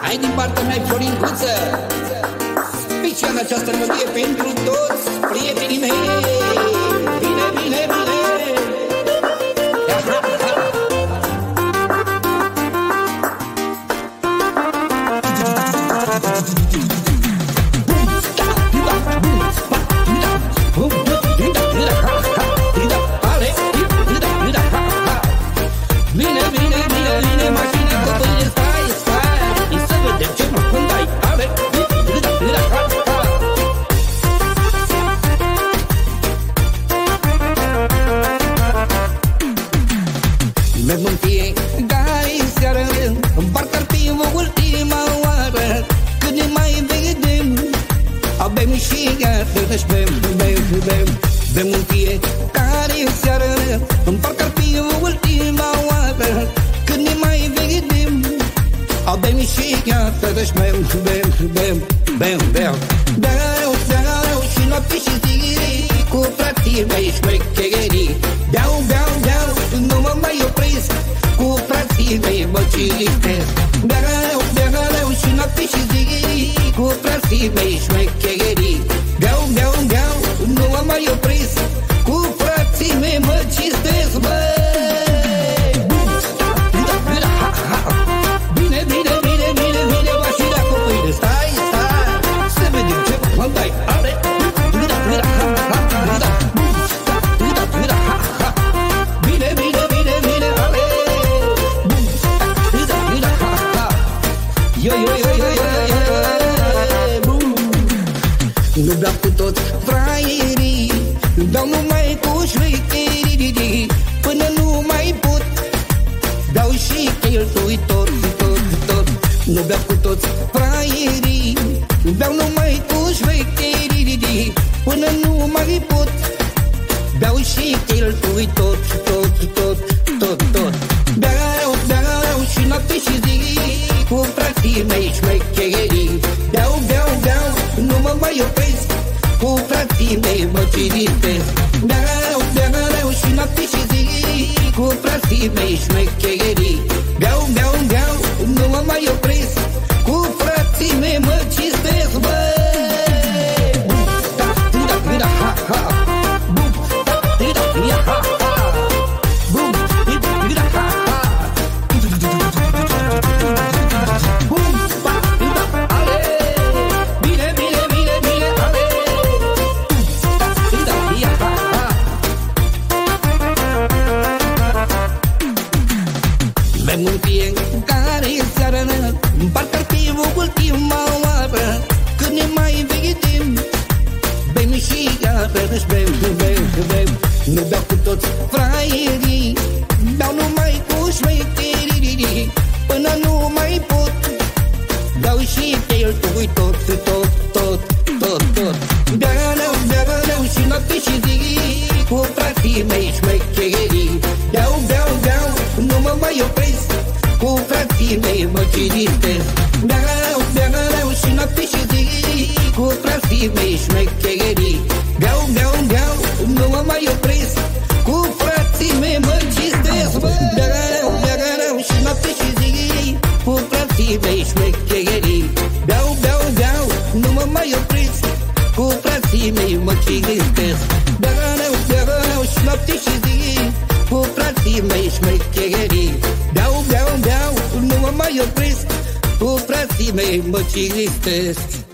Hai din partea mea, Florin Cuță Special această melodie pentru toți prietenii mei Bine, bine, bine, bine, mașina cu pâine, stai, stai. Să vedem ce mă cum dai, ale Merg în fiecare seară Parcă ar fi ultima oară. Când ne mai vedem Abem și iată și bem, bem, bem. Bem în fiecare seară Abem și iată și bem, bem, bem, bem, bem. Beau, beau și noapte și zi Cu frații mei șmecherii. Beau, beau, beau, nu mă mai opresc Cu frații mei mă citesc Beau, beau și noapte și zi Cu frații mei șmecherii Nu beau cu toți fraierii Beau numai cu șmecherii Până nu mai pot. Beau și cheltui tot, tot, tot, tot, tot. Beau, beau și noapte și zi Cu frații mei șmecherii. Beau, beau, beau, nu mă mai opresc Cu frații mei mă ciristesc Beau, beau și noapte și zi Cu frații mei șmecherii fraierii Beau numai cu șmecherii. Până nu mai pot Beau și cheltui tot, tot, mai opresc Cu frații mei mă ciristesc Beau, beau și noapte și zi Cu frații mei șmecherii. Beau, beau, beau, nu mă mai opresc Cu frații mei mă ciristesc